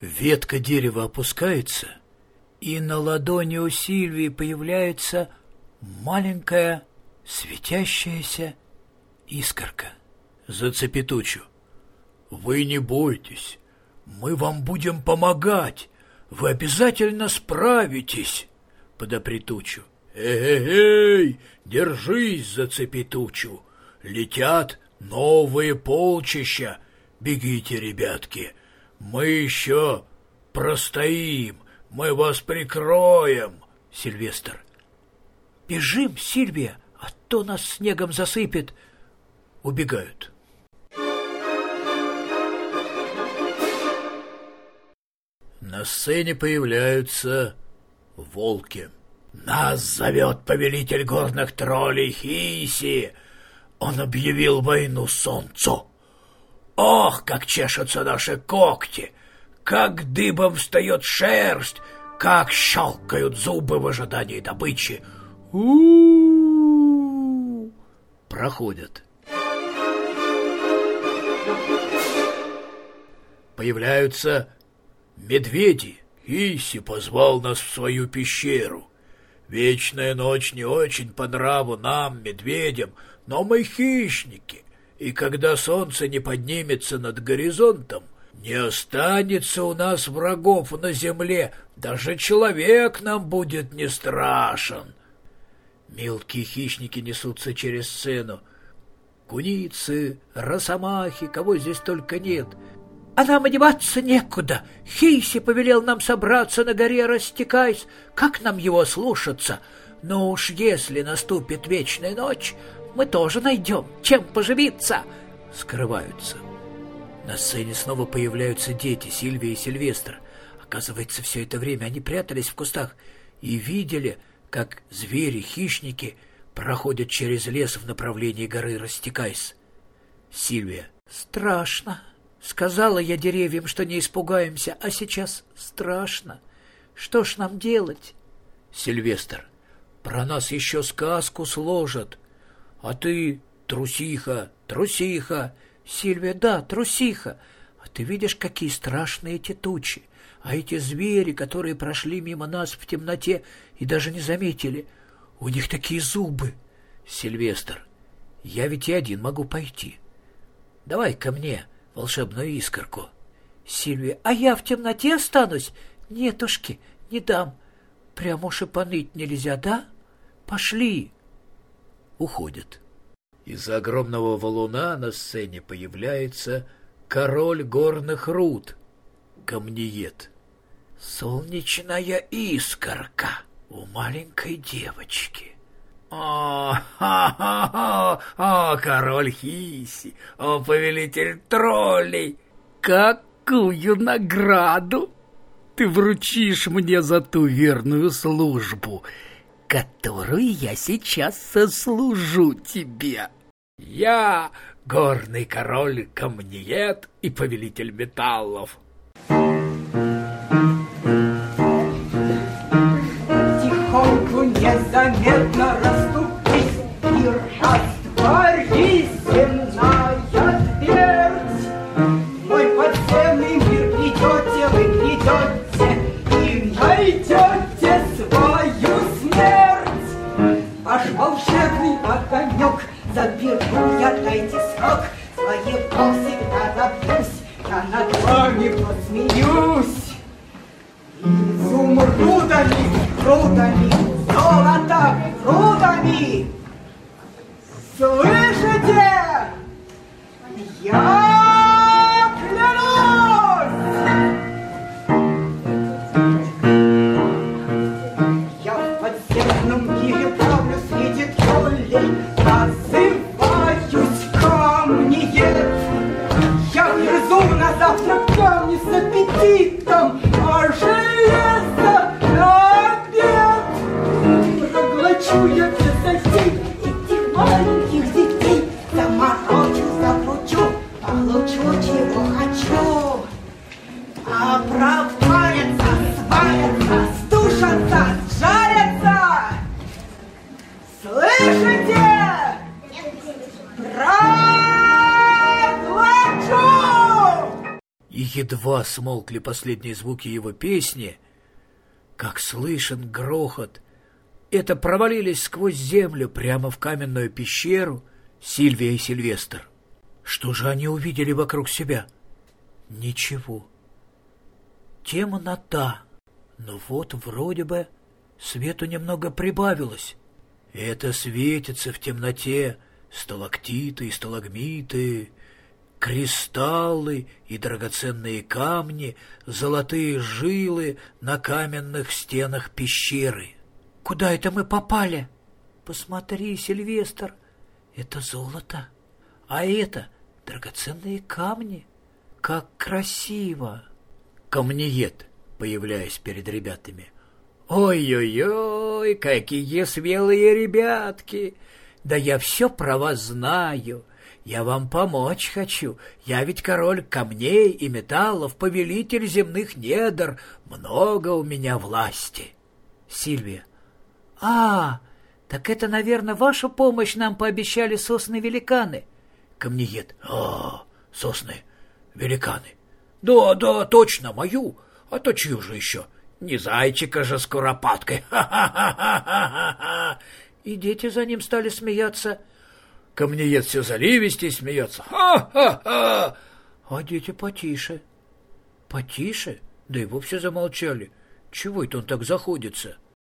Ветка дерева опускается, и на ладони у Сильвии появляется маленькая светящаяся искорка. Зацепи тучу. Вы не бойтесь, мы вам будем помогать, вы обязательно справитесь, подопри тучу. Эй-эй-эй, держись, зацепи тучу, летят новые полчища, бегите, ребятки, мы еще простоим, мы вас прикроем, Сильвестр. Бежим, Сильвия, а то нас снегом засыпет. Убегают. На сцене появляются волки. Нас зовет повелитель горных троллей Хиси. Он объявил войну солнцу. Ох, как чешутся наши когти! Как дыбом встает шерсть! Как щелкают зубы в ожидании добычи! у Проходят. Появляются медведи. Иси позвал нас в свою пещеру. Вечная ночь не очень по нраву нам, медведям, но мы хищники, и когда солнце не поднимется над горизонтом, не останется у нас врагов на земле, даже человек нам будет не страшен. Мелкие хищники несутся через сцену. Куницы, росомахи, кого здесь только нет. А нам одеваться некуда. Хиси повелел нам собраться на горе Растекайсь. Как нам его слушаться? Но уж если наступит вечная ночь, мы тоже найдем, чем поживиться. Скрываются. На сцене снова появляются дети, Сильвия и Сильвестр. Оказывается, все это время они прятались в кустах и видели, как звери-хищники проходят через лес в направлении горы Растекайс. Сильвия. Страшно. Сказала я деревьям, что не испугаемся, а сейчас страшно. Что ж нам делать? Сильвестр. Про нас еще сказку сложат. А ты трусиха, трусиха. Сильвия, да, трусиха. А ты видишь, какие страшные эти тучи. А эти звери, которые прошли мимо нас в темноте и даже не заметили, у них такие зубы. Сильвестр, я ведь и один могу пойти. Давай ко мне волшебную искорку. Сильвия, а я в темноте останусь? Нетушки, не дам. Прямо уж поныть нельзя, да? Пошли. Уходят. Из огромного валуна на сцене появляется король горных руд, камнеед. Солнечная искорка у маленькой девочки. О, ха-ха-ха, о, король Хиси, о, повелитель троллей, какую награду ты вручишь мне за ту верную службу, которую я сейчас сослужу тебе. Я горный король камнеед и повелитель металлов. Тихоньку незаметно я, дайте срок, своего всегда добьюсь, я над вами посмеюсь. Изумрудами, рудами, золотом, рудами. Слышите? И едва смолкли последние звуки его песни, как слышен грохот. Это провалились сквозь землю прямо в каменную пещеру Сильвия и Сильвестр. Что же они увидели вокруг себя? Ничего. Темнота. Но вот вроде бы свету немного прибавилось. Это светится в темноте сталактиты и сталагмиты, кристаллы и драгоценные камни, золотые жилы на каменных стенах пещеры. Куда это мы попали? Посмотри, Сильвестр, это золото, а это драгоценные камни. Как красиво! Камнеед, появляясь перед ребятами. Ой-ой-ой, какие смелые ребятки! Да я все про вас знаю. Я вам помочь хочу. Я ведь король камней и металлов, повелитель земных недр. Много у меня власти. Сильвия. А, так это, наверное, вашу помощь нам пообещали сосны-великаны. Камнеед. А, сосны, великаны. Да, да, точно, мою. А то чью же еще? Не зайчика же с куропаткой. Ха-ха-ха-ха-ха-ха. И дети за ним стали смеяться. Камнеед все заливистей смеется. Ха-ха-ха! А дети потише. Потише? Да и вовсе замолчали. Чего это он так заходится?